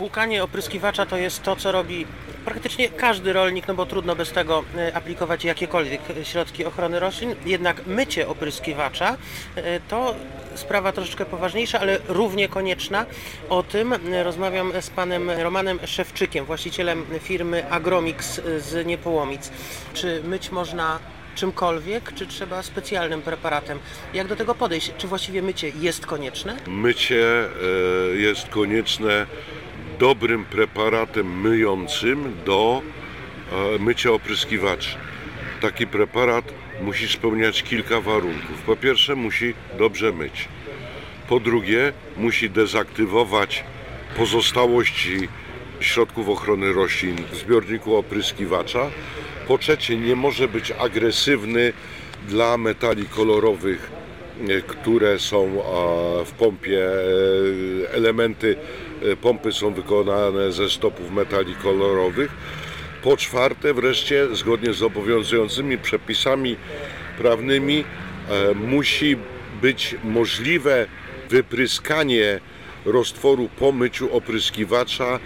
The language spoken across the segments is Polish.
Płukanie opryskiwacza to jest to, co robi praktycznie każdy rolnik, no bo trudno bez tego e, aplikować jakiekolwiek środki ochrony roślin. Jednak mycie opryskiwacza e, to sprawa troszeczkę poważniejsza, ale równie konieczna. O tym e, rozmawiam z panem Romanem Szewczykiem, właścicielem firmy Agromix z Niepołomic. Czy myć można czymkolwiek, czy trzeba specjalnym preparatem? Jak do tego podejść? Czy właściwie mycie jest konieczne? Mycie e, jest konieczne dobrym preparatem myjącym do e, mycia opryskiwaczy. Taki preparat musi spełniać kilka warunków. Po pierwsze, musi dobrze myć. Po drugie, musi dezaktywować pozostałości środków ochrony roślin w zbiorniku opryskiwacza. Po trzecie, nie może być agresywny dla metali kolorowych, które są e, w pompie. E, elementy pompy są wykonane ze stopów metali kolorowych. Po czwarte, wreszcie, zgodnie z obowiązującymi przepisami prawnymi, musi być możliwe wypryskanie roztworu po myciu opryskiwacza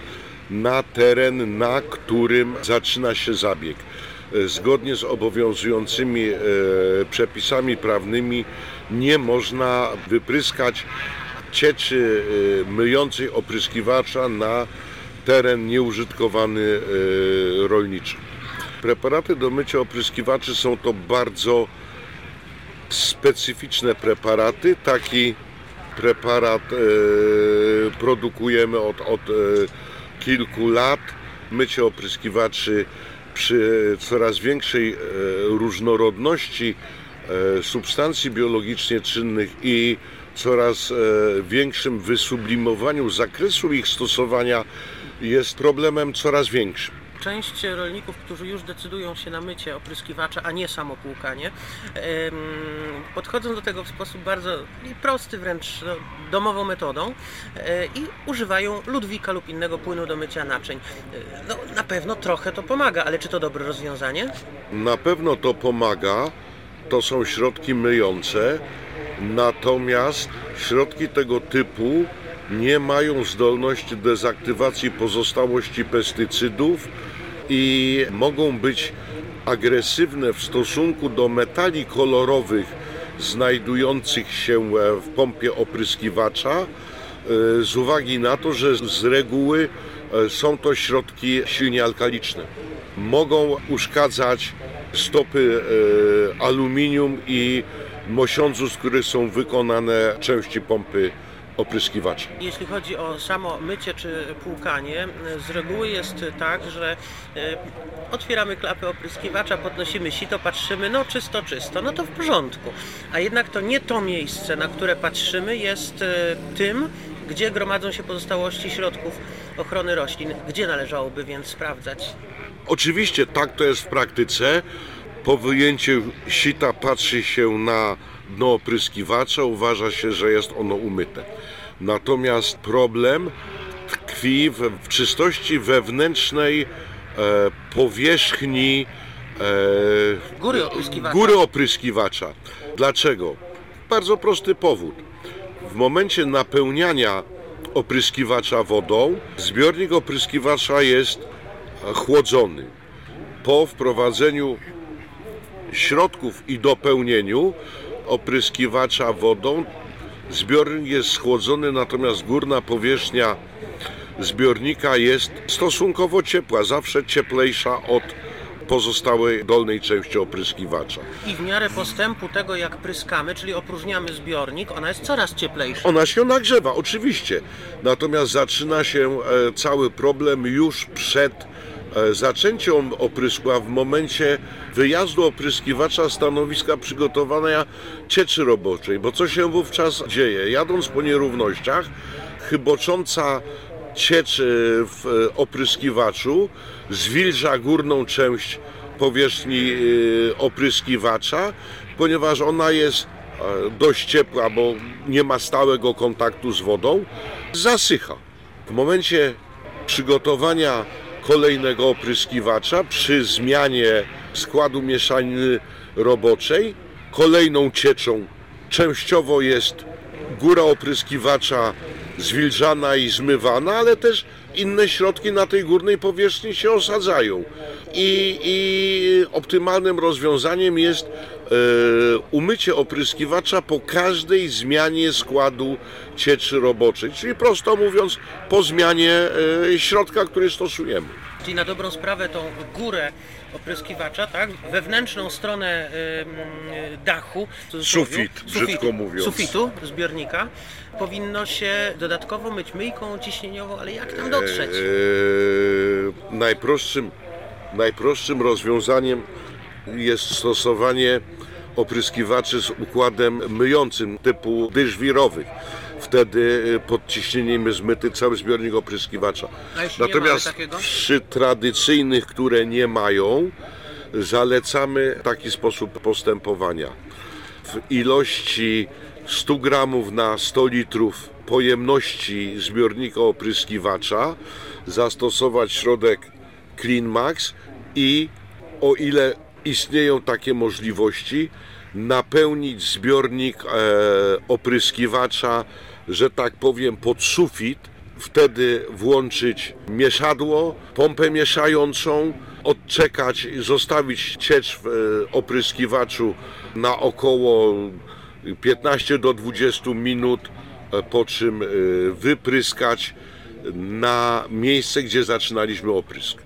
na teren, na którym zaczyna się zabieg. Zgodnie z obowiązującymi e, przepisami prawnymi nie można wypryskać cieczy e, myjącej opryskiwacza na teren nieużytkowany e, rolniczy. Preparaty do mycia opryskiwaczy są to bardzo specyficzne preparaty. Taki preparat produkujemy od, od kilku lat. Mycie opryskiwaczy przy coraz większej e, różnorodności e, substancji biologicznie czynnych i coraz e, większym wysublimowaniu zakresu ich stosowania jest problemem coraz większym część rolników, którzy już decydują się na mycie opryskiwacza, a nie samo płukanie, podchodzą do tego w sposób bardzo prosty, wręcz no, domową metodą e, i używają ludwika lub innego płynu do mycia naczyń. E, no, na pewno trochę to pomaga, ale czy to dobre rozwiązanie? Na pewno to pomaga. To są środki myjące, natomiast środki tego typu nie mają zdolności dezaktywacji pozostałości pestycydów i mogą być agresywne w stosunku do metali kolorowych znajdujących się w pompie opryskiwacza e, z uwagi na to, że z reguły e, są to środki silnie alkaliczne. Mogą uszkadzać stopy e, aluminium i mosiądzu, z których są wykonane części pompy opryskiwaczy. Jeśli chodzi o samo mycie czy płukanie, z reguły jest tak, że e, otwieramy klapę opryskiwacza, podnosimy sito, patrzymy, no czysto, czysto, no to w porządku. A jednak to nie to miejsce, na które patrzymy, jest e, tym, gdzie gromadzą się pozostałości środków ochrony roślin. Gdzie należałoby więc sprawdzać? Oczywiście tak to jest w praktyce. Po wyjęciu sita patrzy się na dno opryskiwacza, uważa się, że jest ono umyte. Natomiast problem tkwi w, w czystości wewnętrznej e, powierzchni e, góry, opryskiwacza. góry opryskiwacza. Dlaczego? Bardzo prosty powód. W momencie napełniania opryskiwacza wodą, zbiornik opryskiwacza jest chłodzony. Po wprowadzeniu środków i dopełnieniu opryskiwacza wodą. Zbiornik jest schłodzony, natomiast górna powierzchnia zbiornika jest stosunkowo ciepła, zawsze cieplejsza od pozostałej dolnej części opryskiwacza. I w miarę postępu tego, jak pryskamy, czyli opróżniamy zbiornik, ona jest coraz cieplejsza. Ona się nagrzewa, oczywiście. Natomiast zaczyna się e, cały problem już przed E, zaczęciem oprysku, a w momencie wyjazdu opryskiwacza stanowiska przygotowania cieczy roboczej, bo co się wówczas dzieje? Jadąc po nierównościach, chybocząca ciecz w e, opryskiwaczu zwilża górną część powierzchni e, opryskiwacza, ponieważ ona jest dość ciepła, bo nie ma stałego kontaktu z wodą, zasycha. W momencie przygotowania kolejnego opryskiwacza przy zmianie składu mieszaniny roboczej. Kolejną cieczą częściowo jest góra opryskiwacza zwilżana i zmywana, ale też inne środki na tej górnej powierzchni się osadzają. I, i optymalnym rozwiązaniem jest e, umycie opryskiwacza po każdej zmianie składu cieczy roboczej, czyli prosto mówiąc po zmianie e, środka, który stosujemy. Czyli na dobrą sprawę tą górę opryskiwacza, tak? Wewnętrzną stronę dachu, Sufit, brzydko mówiąc. Sufitu zbiornika powinno się dodatkowo myć myjką ciśnieniową, ale jak tam dotrzeć? Eee, najprostszym, najprostszym rozwiązaniem jest stosowanie opryskiwaczy z układem myjącym typu dysz wirowych. Wtedy e, pod ciśnieniem jest zmyty cały zbiornik opryskiwacza. Natomiast przy tradycyjnych, które nie mają, zalecamy taki sposób postępowania. W ilości 100 gramów na 100 litrów pojemności zbiornika opryskiwacza zastosować środek CleanMax i o ile istnieją takie możliwości, napełnić zbiornik e, opryskiwacza, że tak powiem, pod sufit, wtedy włączyć mieszadło, pompę mieszającą, odczekać, zostawić ciecz w e, opryskiwaczu na około 15 do 20 minut, e, po czym e, wypryskać na miejsce, gdzie zaczynaliśmy oprysk.